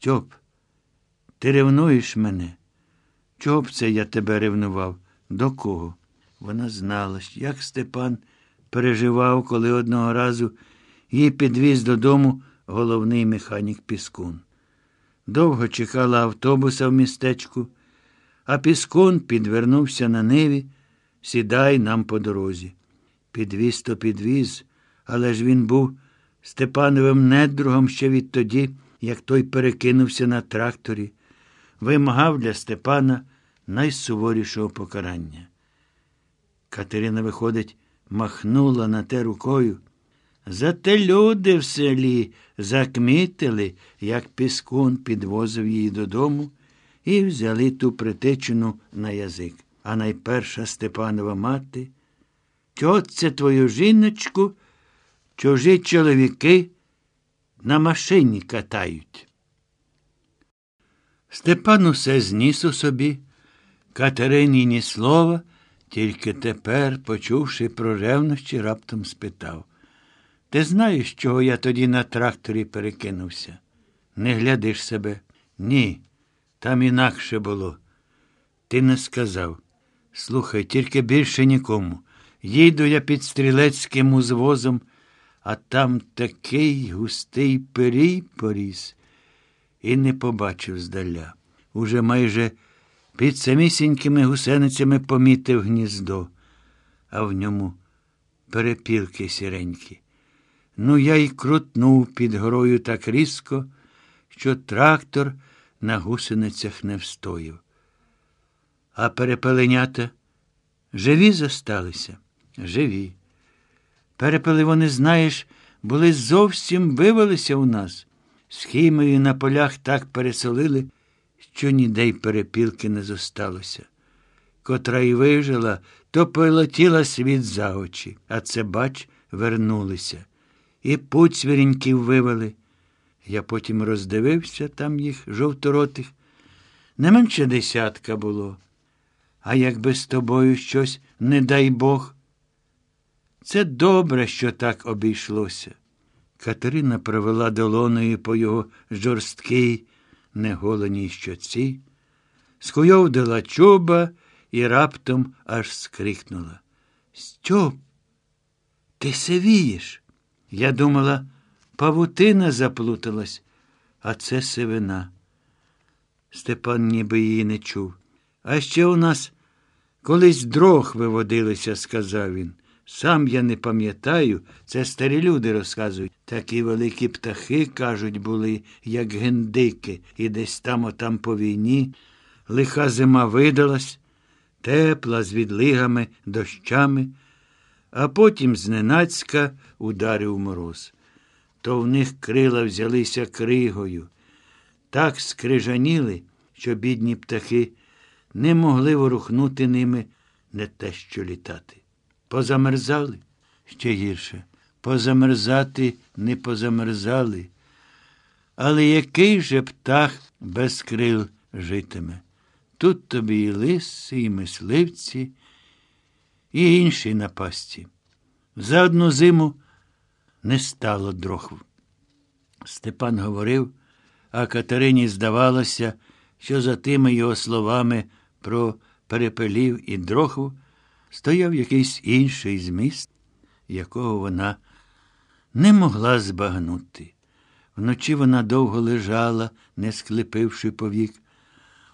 Стьоп, ти ревнуєш мене? Чого б це я тебе ревнував? До кого? Вона знала, як Степан переживав, коли одного разу її підвіз додому головний механік Піскун. Довго чекала автобуса в містечку, а Піскун підвернувся на ниві, сідай нам по дорозі. Підвіз то підвіз, але ж він був Степановим недругом ще відтоді, як той перекинувся на тракторі, вимагав для Степана найсуворішого покарання. Катерина, виходить, махнула на те рукою. Зате люди в селі закмітили, як піскун підвозив її додому, і взяли ту притечену на язик. А найперша Степанова мати, чого твою жіночку, чужі чоловіки на машині катають. Степан усе зніс у собі, Катерині ні слова, тільки тепер, почувши про ревнощі, раптом спитав. Ти знаєш, чого я тоді на тракторі перекинувся? Не глядиш себе? Ні. Там інакше було. Ти не сказав. Слухай, тільки більше нікому. Їду я під стрілецьким узвозом, а там такий густий пирій поріс і не побачив здаля. Уже майже під самісінькими гусеницями помітив гніздо, а в ньому перепілки сіренькі. Ну, я й крутнув під горою так різко, що трактор на гусеницях не встояв. А перепеленята живі зосталися? Живі. Перепели вони, знаєш, були зовсім вивелися у нас. З хімією на полях так пересолили, що ніде й перепілки не зосталося. Котра й вижила, то полетіла світ за очі, а це, бач, вернулися. І путь свіріньків вивели. Я потім роздивився там їх жовторотих. Не менше десятка було. А якби з тобою щось, не дай Бог. Це добре, що так обійшлося. Катерина провела долоною по його жорсткій, неголеній щоці, скуйовдила чуба і раптом аж скрикнула. Стьоп, ти сивієш. Я думала, павутина заплуталась, а це сивина. Степан ніби її не чув. А ще у нас колись дрог виводилися, сказав він. Сам я не пам'ятаю, це старі люди розказують. Такі великі птахи, кажуть, були, як гендики, і десь там отам по війні. Лиха зима видалась, тепла, з відлигами, дощами, а потім зненацька ударив мороз. То в них крила взялися кригою. Так скрижаніли, що бідні птахи не могли ворухнути ними не те, що літати. Позамерзали ще гірше. Позамерзати не позамерзали. Але який же птах без крил житиме? Тут тобі і лиси, і мисливці, і інші напасті. За одну зиму не стало дрохв. Степан говорив, а Катерині здавалося, що за тими його словами про перепелів і дрохв стояв якийсь інший зміст, якого вона не могла збагнути. Вночі вона довго лежала, не склепивши повік.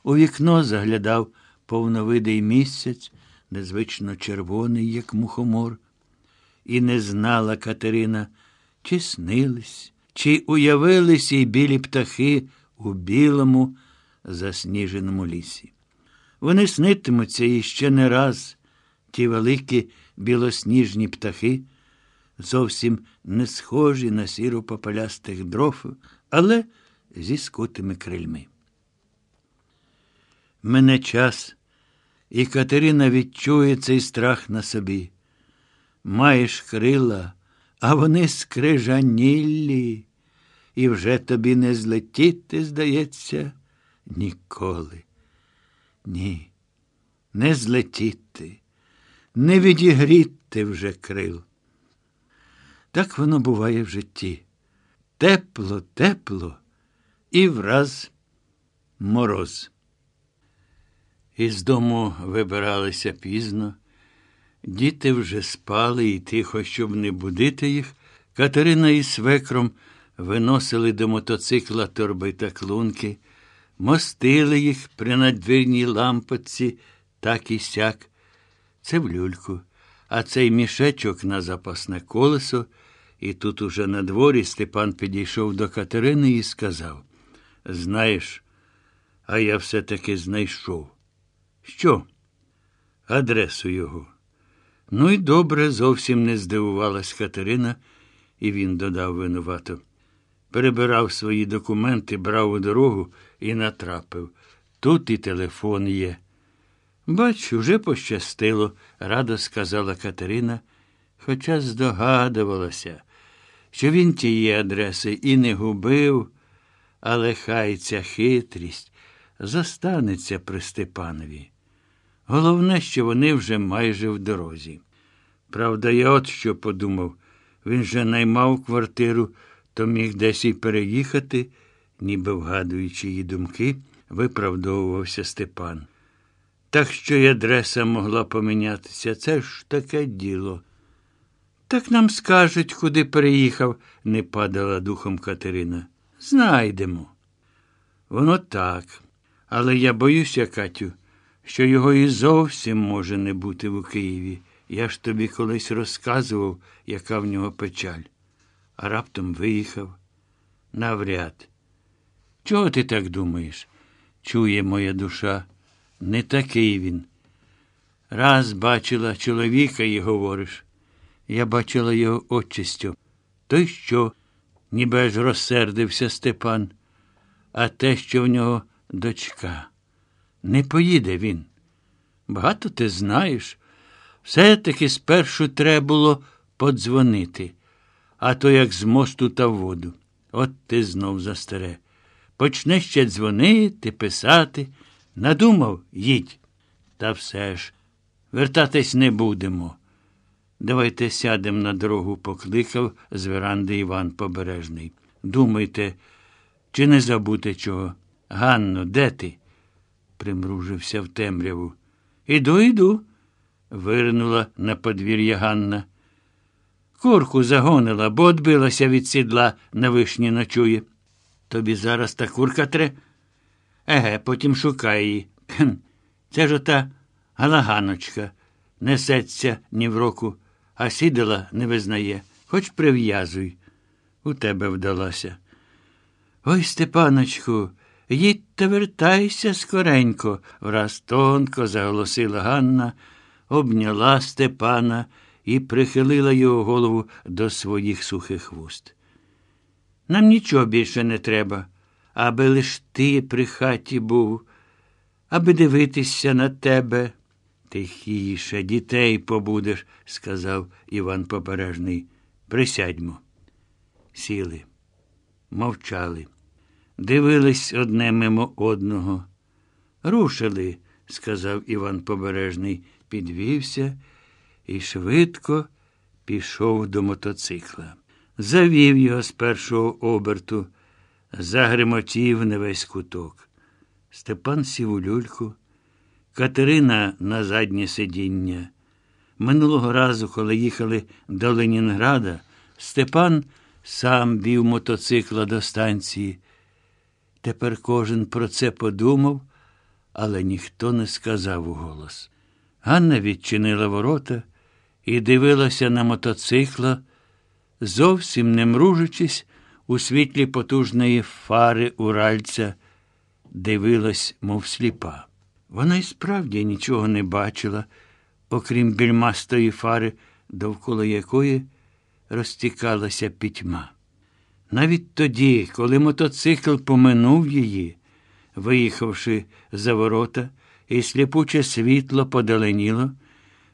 У вікно заглядав повновидий місяць, незвично червоний, як мухомор, і не знала Катерина, чи снились, чи уявились їй білі птахи у білому засніженому лісі. Вони снитимуться іще не раз, ті великі білосніжні птахи, зовсім не схожі на сіро попелястих дров, але зі скутими крильми. Мене час, і Катерина відчує цей страх на собі. Маєш крила, а вони скрижаніллі, і вже тобі не злетіти, здається, ніколи. Ні, не злетіти не відігріти вже крил. Так воно буває в житті. Тепло, тепло, і враз мороз. Із дому вибиралися пізно. Діти вже спали і тихо, щоб не будити їх, Катерина із свекром виносили до мотоцикла торби та клунки, мостили їх при надвірній лампочці, так і сяк. Це в люльку, а цей мішечок на запасне колесо. І тут уже на дворі Степан підійшов до Катерини і сказав: Знаєш, а я все-таки знайшов. Що? Адресу його. Ну й добре, зовсім не здивувалась Катерина, і він додав винувато. Перебирав свої документи, брав у дорогу і натрапив. Тут і телефон є. Бач, уже пощастило, радо сказала Катерина, хоча здогадувалася, що він тієї адреси і не губив, але хай ця хитрість зостанеться при Степанові. Головне, що вони вже майже в дорозі. Правда, я от що подумав він же наймав квартиру, то міг десь і переїхати, ніби вгадуючи її думки, виправдовувався Степан. Так що й адреса могла помінятися, це ж таке діло. Так нам скажуть, куди переїхав, не падала духом Катерина. Знайдемо. Воно так. Але я боюся, Катю, що його і зовсім може не бути в Києві. Я ж тобі колись розказував, яка в нього печаль. А раптом виїхав. Навряд. Чого ти так думаєш? Чує моя душа. Не такий він. Раз бачила чоловіка і говориш. Я бачила його отчистю. То й що? Ніби аж розсердився Степан. А те, що в нього дочка. Не поїде він. Багато ти знаєш. Все-таки спершу треба було подзвонити, а то як з мосту та воду. От ти знов за старе. Почне ще дзвонити, писати. Надумав, їдь. Та все ж, вертатись не будемо. Давайте сядемо на дорогу, покликав з веранди Іван Побережний. Думайте, чи не забути чого? Ганно, де ти? примружився в темряву. Іду, іду, вирнула на подвір'я Ганна. Курку загонила, бо отбилася від сідла на вишні ночує. Тобі зараз та курка тре? Еге, потім шукай її. Хм, Це ж ота галаганочка. Несеться ні в року, а сідала не визнає. Хоч прив'язуй. У тебе вдалося. Ой, Степаночку, їдь та вертайся скоренько, враз тонко заголосила Ганна, обняла Степана і прихилила його голову до своїх сухих вуст. Нам нічого більше не треба, аби лиш ти при хаті був, аби дивитися на тебе. Тихіше, дітей побудеш, сказав Іван Попережний. Присядьмо. Сіли, мовчали, дивились одне мимо одного. Рушили, сказав Іван Побережний, підвівся і швидко пішов до мотоцикла. Завів його з першого оберту, загремотів на весь куток. Степан сів у люльку, Катерина на заднє сидіння. Минулого разу, коли їхали до Ленінграда, Степан сам вів мотоцикла до станції. Тепер кожен про це подумав, але ніхто не сказав у голос. Ганна відчинила ворота і дивилася на мотоцикла, зовсім не мружачись у світлі потужної фари уральця, дивилась, мов сліпа. Вона й справді нічого не бачила, окрім більмастої фари, довкола якої розтікалася пітьма. Навіть тоді, коли мотоцикл поминув її, виїхавши за ворота, і сліпуче світло подаленіло,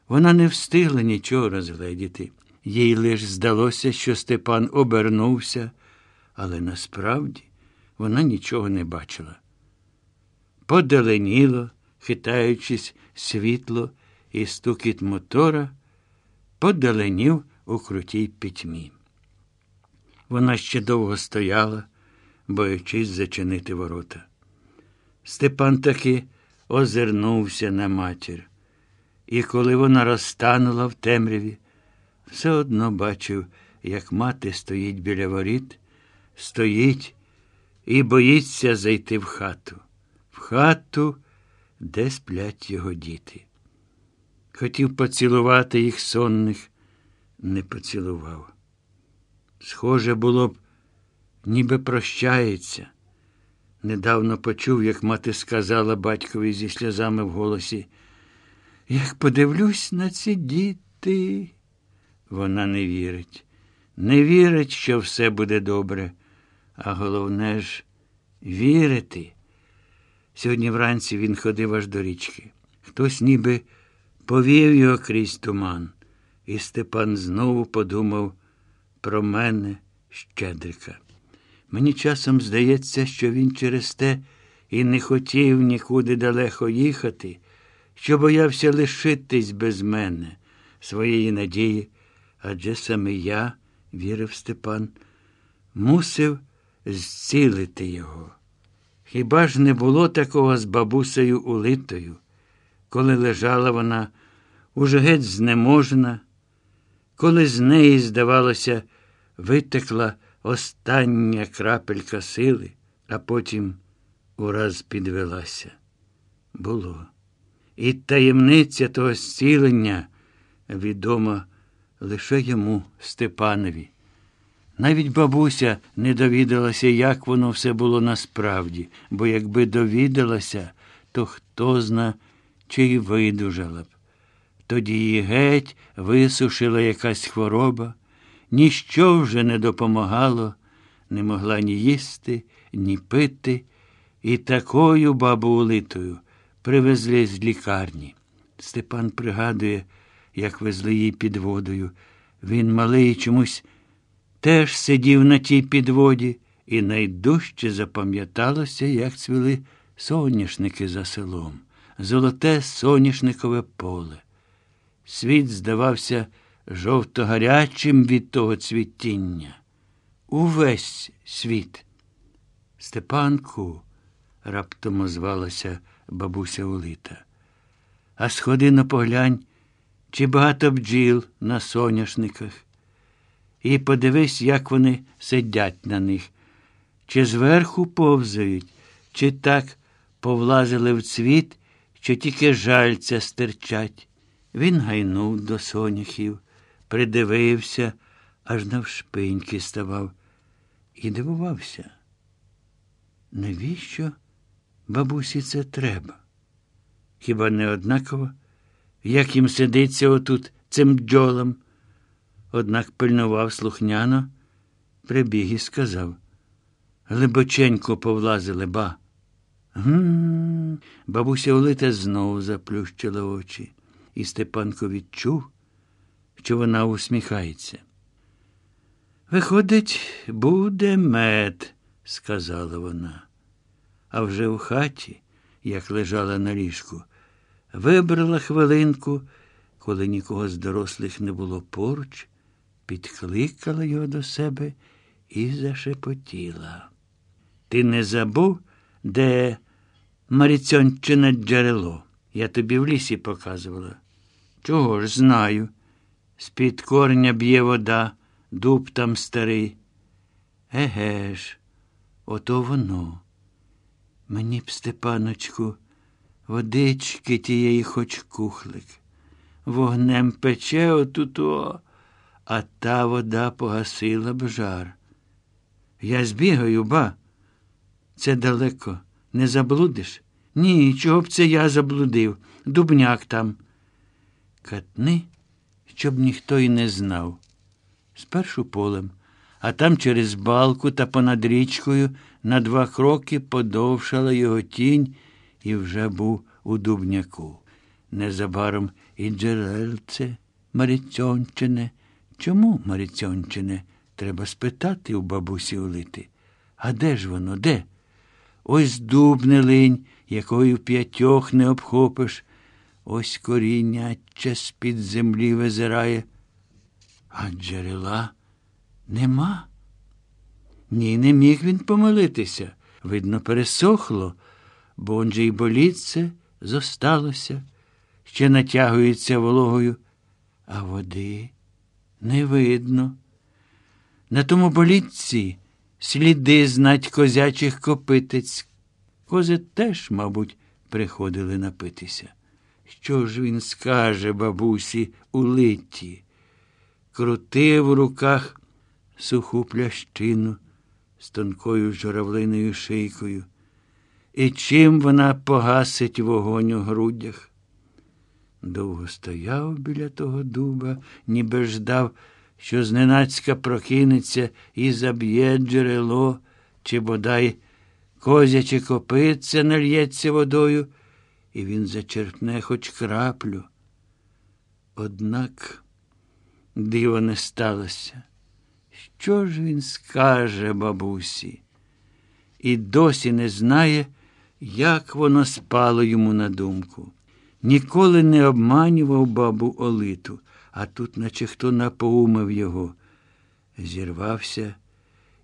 вона не встигла нічого розгледіти. Їй лиш здалося, що Степан обернувся, але насправді вона нічого не бачила. Подаленіло, хитаючись світло і стукіт мотора, подаленів у крутій пітьмі. Вона ще довго стояла, боячись зачинити ворота. Степан таки озирнувся на матір, і коли вона розтанула в темряві, все одно бачив, як мати стоїть біля воріт, стоїть і боїться зайти в хату, в хату, де сплять його діти. Хотів поцілувати їх сонних, не поцілував. Схоже було б, ніби прощається. Недавно почув, як мати сказала батькові зі сльозами в голосі. Як подивлюсь на ці діти, вона не вірить. Не вірить, що все буде добре, а головне ж вірити. Сьогодні вранці він ходив аж до річки. Хтось ніби повів його крізь туман, і Степан знову подумав про мене, Щедрика. Мені часом здається, що він через те і не хотів нікуди далеко їхати, що боявся лишитись без мене, своєї надії, адже саме я, вірив Степан, мусив зцілити його. Хіба ж не було такого з бабусею улитою, коли лежала вона уже геть знеможена, коли з неї, здавалося, витекла остання крапелька сили, а потім ураз підвелася. Було. І таємниця того зцілення відома лише йому, Степанові. Навіть бабуся не довідалася, як воно все було насправді, бо якби довідалася, то хто зна, чи й видужала б. Тоді її геть висушила якась хвороба, ніщо вже не допомагало, не могла ні їсти, ні пити, і такою бабу улитою привезли з лікарні. Степан пригадує, як везли її під водою. Він малий чомусь теж сидів на тій підводі, і найдужче запам'яталося, як цвіли соняшники за селом, золоте соняшникове поле. Світ здавався жовто-гарячим від того цвітіння. Увесь світ. Степанку, раптом озвалася бабуся Улита. А сходи на поглянь, чи багато бджіл на соняшниках. І подивись, як вони сидять на них, чи зверху повзають, чи так повлазили в цвіт, що тільки жальця стирчать. Він гайнув до соняхів, придивився, аж навшпиньки ставав і дивувався. Навіщо бабусі це треба? Хіба не однаково, як їм сидиться отут цим бджолам? Однак пильнував слухняно, прибіг і сказав. Глибоченько повлазили ба. Гм. Бабуся Олита знову заплющила очі, і Степанко відчув, що вона усміхається. Виходить, буде мед, сказала вона. А вже в хаті, як лежала на ліжку, вибрала хвилинку, коли нікого з дорослих не було поруч, підкликала його до себе і зашепотіла. Ти не забув, де Маріцьончине джерело? Я тобі в лісі показувала. Чого ж знаю? З-під корня б'є вода, дуб там старий. Еге ж, ото воно. Мені б, Степаночку, водички тієї хоч кухлик. Вогнем пече отуто, а та вода погасила б жар. Я збігаю, ба. Це далеко. Не заблудиш? Ні, чого б це я заблудив. Дубняк там. Катни, щоб ніхто й не знав. Спершу полем, а там через балку та понад річкою на два кроки подовшала його тінь і вже був у дубняку. Незабаром і джерельце, Маріцьончине. Чому, Маріцьончине, треба спитати у бабусі улити. А де ж воно, де? Ось дуб не линь, якою п'ятьох не обхопиш. Ось корінняче з-під землі визирає. А джерела нема. Ні, не міг він помилитися. Видно, пересохло, бо он же й болітце зосталося, ще натягується вологою, а води не видно. На тому болітці сліди знать козячих копитець. Кози теж, мабуть, приходили напитися. Що ж він скаже бабусі у литті? Крутив у руках суху плящину з тонкою журавлиною шийкою. І чим вона погасить вогонь у грудях? Довго стояв біля того дуба, ніби ждав, що зненацька прокинеться і заб'є джерело, чи бодай козяче копитце нальється водою, і він зачерпне хоч краплю. Однак диво не сталося. Що ж він скаже бабусі? І досі не знає, як воно спало йому на думку. Ніколи не обманював бабу Олиту, а тут, наче хто напоумив його. Зірвався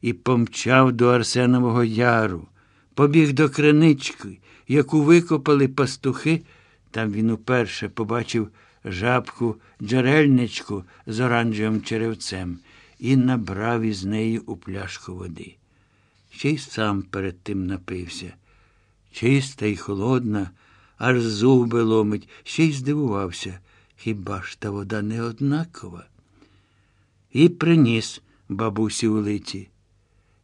і помчав до Арсенового яру, побіг до кринички, яку викопали пастухи. Там він уперше побачив жабку джерельничку з оранжевим черевцем і набрав із неї у пляшку води. Ще й сам перед тим напився. Чиста й холодна, аж зуби ломить, ще й здивувався. Хіба ж та вода не однакова? І приніс бабусі у литі,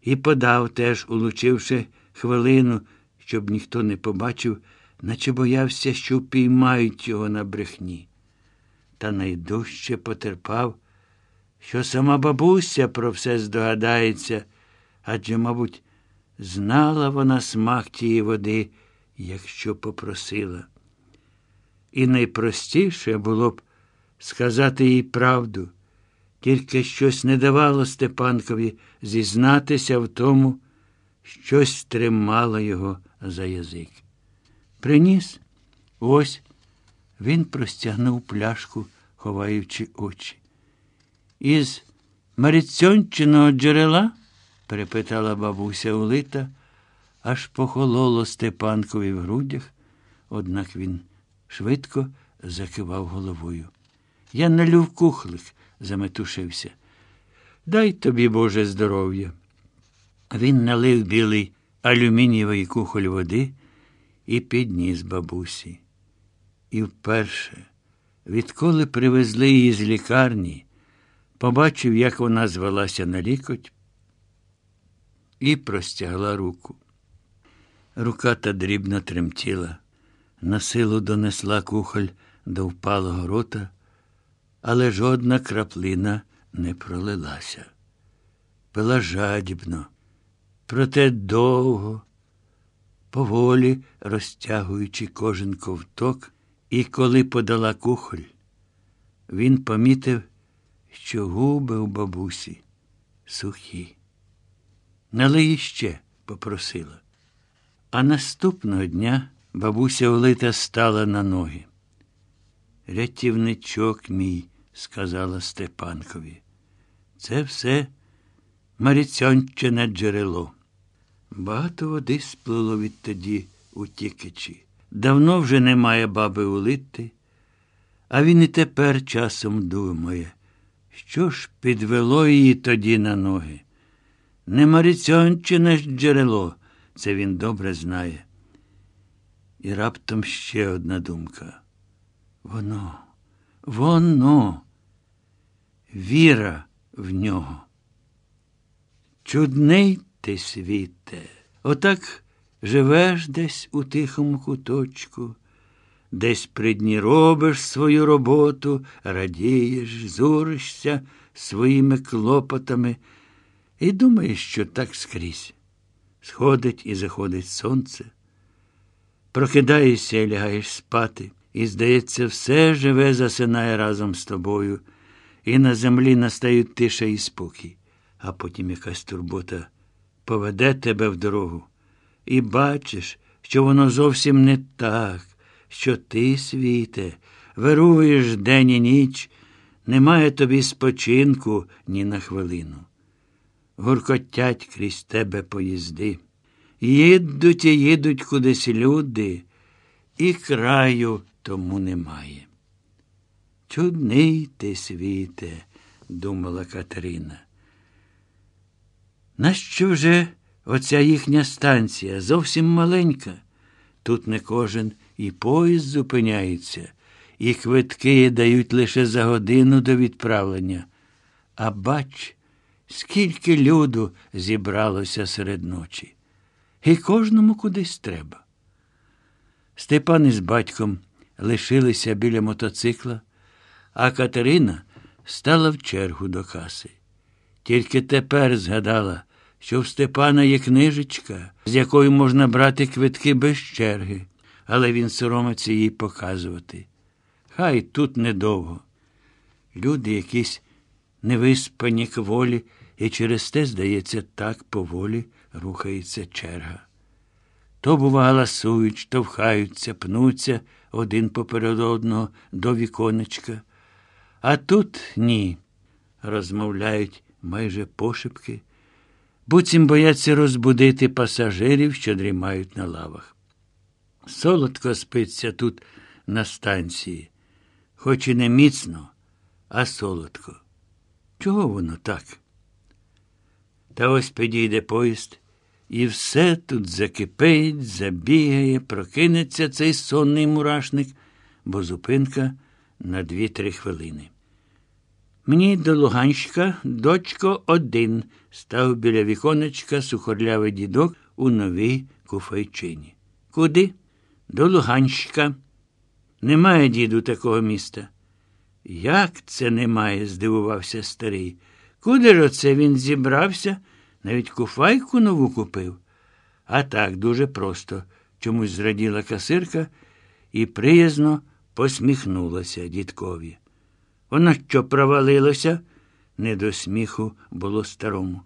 і подав теж, улучивши хвилину, щоб ніхто не побачив, наче боявся, що впіймають його на брехні. Та найдужче потерпав, що сама бабуся про все здогадається, адже, мабуть, знала вона смак тієї води, якщо попросила. І найпростіше було б сказати їй правду, тільки щось не давало Степанкові зізнатися в тому, щось тримало його за язик. Приніс, ось він простягнув пляшку, ховаючи очі. Із Маріцьончиного джерела? перепитала бабуся Улита, аж похололо Степанкові в грудях, однак він швидко закивав головою. Я налю в кухлик, заметушився. Дай тобі, Боже, здоров'я. Він налив білий алюмінієвий кухоль води і підніс бабусі. І вперше, відколи привезли її з лікарні, побачив, як вона звелася на лікоть і простягла руку. Рука та дрібно тремтіла, на силу донесла кухоль до впалого рота, але жодна краплина не пролилася. Пила жадібно, проте довго, поволі розтягуючи кожен ковток, і коли подала кухоль, він помітив, що губи у бабусі сухі. Налий іще, попросила. А наступного дня бабуся Олита стала на ноги. Рятівничок мій, сказала Степанкові. Це все Маріцьончине джерело. Багато води сплило відтоді у Тікичі. Давно вже немає баби Улити, а він і тепер часом думає, що ж підвело її тоді на ноги. Не Маріцьончине ж джерело, це він добре знає. І раптом ще одна думка. Воно, воно, віра в нього. Чудний ти світе, отак живеш десь у тихому куточку, десь при дні робиш свою роботу, радієш, зуришся своїми клопотами і думаєш, що так скрізь. Сходить і заходить сонце. Прокидаєшся і лягаєш спати, і, здається, все живе засинає разом з тобою, і на землі настають тиша і спокій, а потім якась турбота поведе тебе в дорогу. І бачиш, що воно зовсім не так, що ти, світе, вируєш день і ніч, немає тобі спочинку ні на хвилину. Гуркотять крізь тебе поїзди. Їдуть і їдуть кудись люди, і краю тому немає. Чудний ти світе, думала Катерина. Нащо вже оця їхня станція зовсім маленька? Тут не кожен і поїзд зупиняється, і квитки дають лише за годину до відправлення. А бач, скільки люду зібралося серед ночі. І кожному кудись треба. Степан із батьком лишилися біля мотоцикла, а Катерина стала в чергу до каси. Тільки тепер згадала, що в Степана є книжечка, з якою можна брати квитки без черги, але він соромиться їй показувати. Хай тут недовго. Люди якісь невиспані кволі, і через те, здається, так поволі рухається черга. То, бува, галасують, штовхаються, пнуться один поперед одного до віконечка. А тут ні. Розмовляють майже пошепки, буцім бояться розбудити пасажирів, що дрімають на лавах. Солодко спиться тут на станції, хоч і не міцно, а солодко. Чого воно так? Та ось підійде поїзд, і все тут закипить, забігає, прокинеться цей сонний мурашник, бо зупинка на дві-три хвилини. Мені до Луганська, дочко, один, став біля віконечка сухорлявий дідок у новій куфайчині. Куди? До Луганська. Немає, діду, такого міста. Як це немає? здивувався старий. Куди ж оце він зібрався? Навіть куфайку нову купив. А так, дуже просто, чомусь зраділа касирка і приязно посміхнулася дідкові. Вона що провалилося? Не до сміху було старому.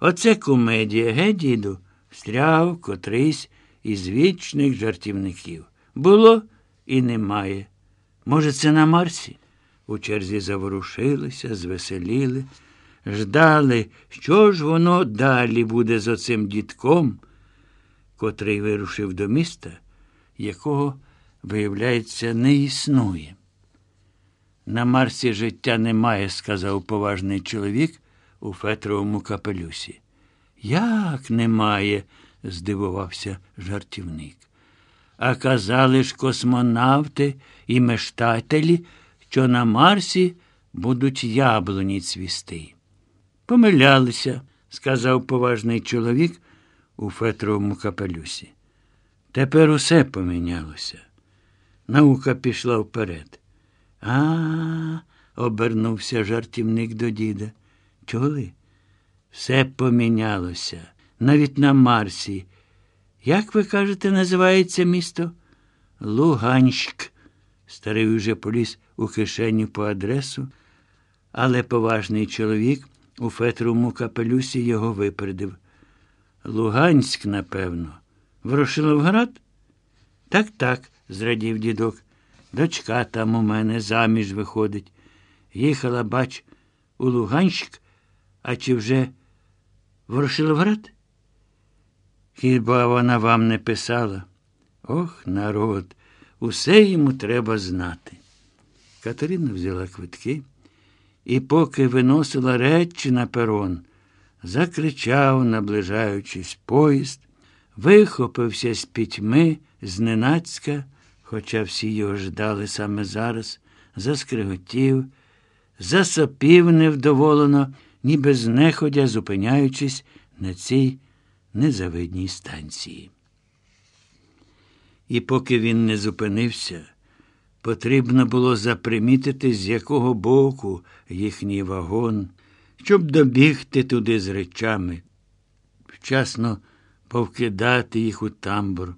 Оце кумедія, ге, діду, встряв котрийсь із вічних жартівників. Було і немає. Може, це на Марсі? У черзі заворушилися, звеселіли, ждали, що ж воно далі буде з оцим дідком, котрий вирушив до міста, якого, виявляється, не існує. На Марсі життя немає, сказав поважний чоловік у фетровому капелюсі. Як немає? здивувався жартівник. А казали ж космонавти і мештателі, що на Марсі будуть яблуні цвісти. Помилялися, сказав поважний чоловік у фетровому капелюсі. Тепер усе помінялося. Наука пішла вперед. А, обернувся жартівник до діда. Чули? Все помінялося, навіть на Марсі. Як ви кажете, називається місто? Луганськ. Старий уже поліз у кишеню по адресу, але поважний чоловік у фетровому капелюсі його випередив. Луганськ, напевно. Ворошиловград? Так, так, зрадів дідок. Дочка там у мене заміж виходить. Їхала, бач, у Луганськ, а чи вже Ворошиловград? Хіба вона вам не писала? Ох, народ, усе йому треба знати. Катерина взяла квитки і, поки виносила речі на перон, закричав, наближаючись поїзд, вихопився з пітьми зненацька, хоча всі його ждали саме зараз, заскриготів, засопів невдоволено, ніби знеходя зупиняючись на цій незавидній станції. І поки він не зупинився, потрібно було запримітити, з якого боку їхній вагон, щоб добігти туди з речами, вчасно повкидати їх у тамбур,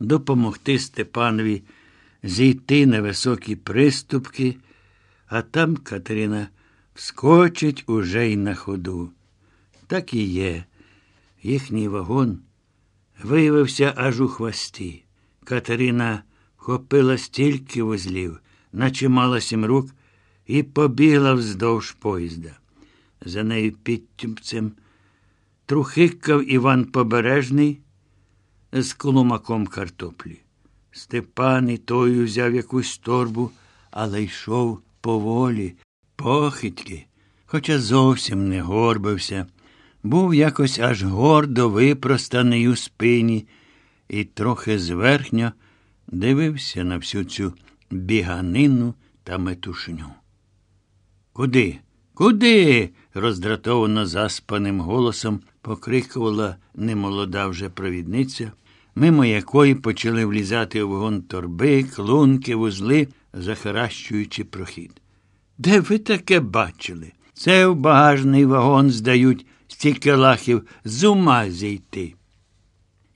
допомогти Степанові зійти на високі приступки, а там Катерина вскочить уже й на ходу. Так і є. Їхній вагон виявився аж у хвості. Катерина вхопила стільки вузлів, наче мала сім рук, і побігла вздовж поїзда. За нею підтюпцем трухикав Іван Побережний з коломаком картоплі. Степан і той взяв якусь торбу, але йшов поволі, похитьки, хоча зовсім не горбився, був якось аж гордо випростаний у спині і трохи зверхньо дивився на всю цю біганину та метушню. Куди? Куди? роздратовано заспаним голосом покрикувала немолода вже провідниця, мимо якої почали влізати у вагон торби, клунки, вузли, захаращуючи прохід. Де ви таке бачили? Це в багажний вагон здають стільки лахів з ума зійти.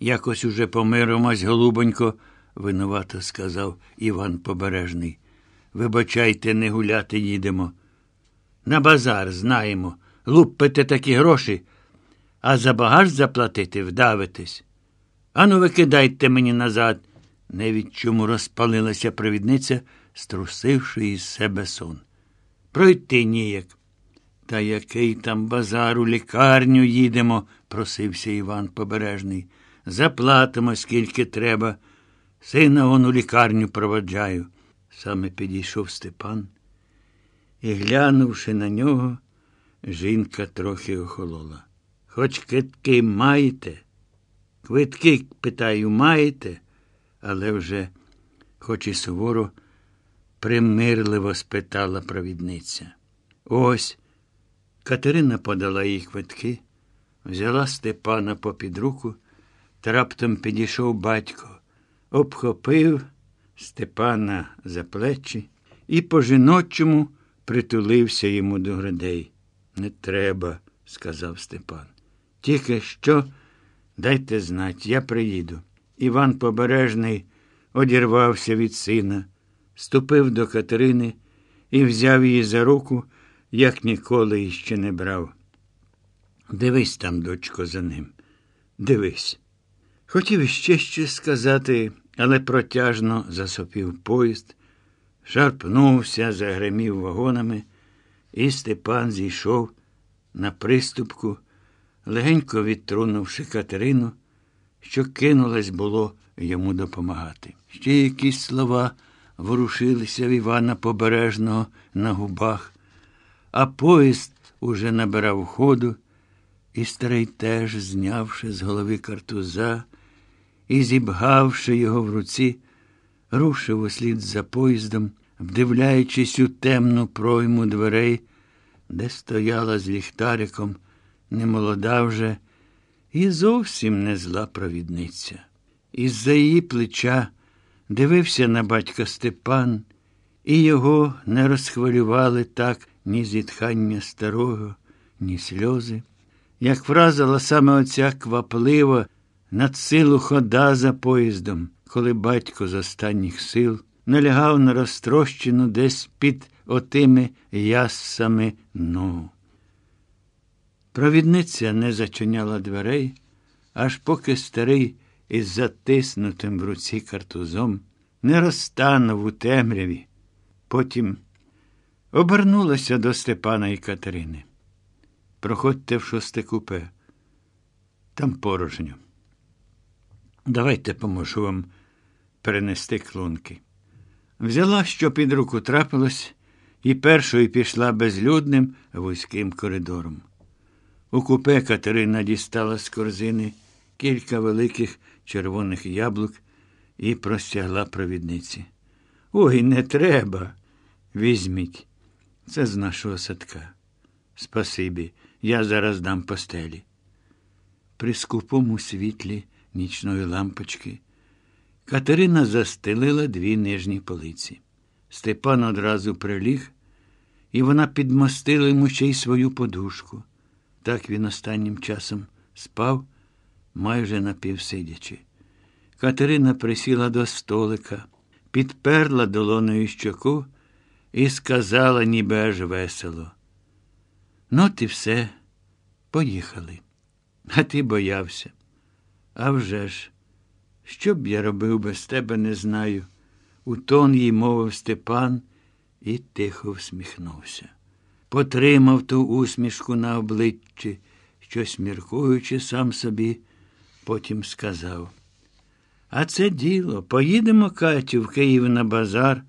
Якось уже помиримось, голубонько, винувато сказав Іван Побережний. Вибачайте, не гуляти їдемо. На базар знаємо. Лупите такі гроші, а за багаж заплатити вдавитесь. Ану, викидайте мені назад. Не від чому розпалилася провідниця, струсивши із себе сон. Пройти ніяк. Та який там базар у лікарню їдемо, просився Іван Побережний. Заплатимо, скільки треба. Сина он у лікарню проводжаю. Саме підійшов Степан. І, глянувши на нього, жінка трохи охолола. Хоч квитки маєте? Квитки, питаю, маєте? Але вже, хоч і суворо, примирливо спитала провідниця. Ось. Катерина подала їй квитки, взяла Степана попід руку, та раптом підійшов батько, обхопив Степана за плечі і по жіночому притулився йому до грудей. Не треба, сказав Степан. Тільки що дайте знать, я приїду. Іван Побережний одірвався від сина, ступив до Катерини і взяв її за руку, як ніколи іще не брав. Дивись там, дочко, за ним. Дивись. Хотів іще щось сказати, але протяжно засопів поїзд, шарпнувся, загремів вагонами, і Степан зійшов на приступку, легенько відтрунувши Катерину, що кинулась було йому допомагати. Ще якісь слова ворушилися в Івана Побережного на губах, а поїзд уже набирав ходу, і старий теж, знявши з голови картуза і зібгавши його в руці, рушив услід за поїздом, вдивляючись у темну пройму дверей, де стояла з ліхтариком немолода вже і зовсім не зла провідниця. Із-за її плеча дивився на батька Степан, і його не розхвилювали так ні зітхання старого, ні сльози. Як вразила саме оця кваплива над силу хода за поїздом, коли батько з останніх сил налягав на розтрощену десь під отими яссами ногу. Провідниця не зачиняла дверей, аж поки старий із затиснутим в руці картузом не розтанув у темряві. Потім обернулася до Степана і Катерини. Проходьте в шосте купе. Там порожньо. Давайте поможу вам перенести клунки. Взяла, що під руку трапилось, і першою пішла безлюдним вузьким коридором. У купе Катерина дістала з корзини кілька великих червоних яблук і простягла провідниці. Ой, не треба. Візьміть. Це з нашого садка. Спасибі, я зараз дам постелі. При скупому світлі нічної лампочки Катерина застелила дві нижні полиці. Степан одразу приліг, і вона підмостила йому ще й свою подушку. Так він останнім часом спав, майже напівсидячи. Катерина присіла до столика, підперла долоною щоку і сказала, ніби аж весело. Ну, і все, поїхали. А ти боявся. А вже ж, що б я робив без тебе, не знаю. У тон їй мовив Степан і тихо всміхнувся. потримав ту усмішку на обличчі, щось міркуючи сам собі, потім сказав. А це діло. Поїдемо, Катю, в Київ на базар,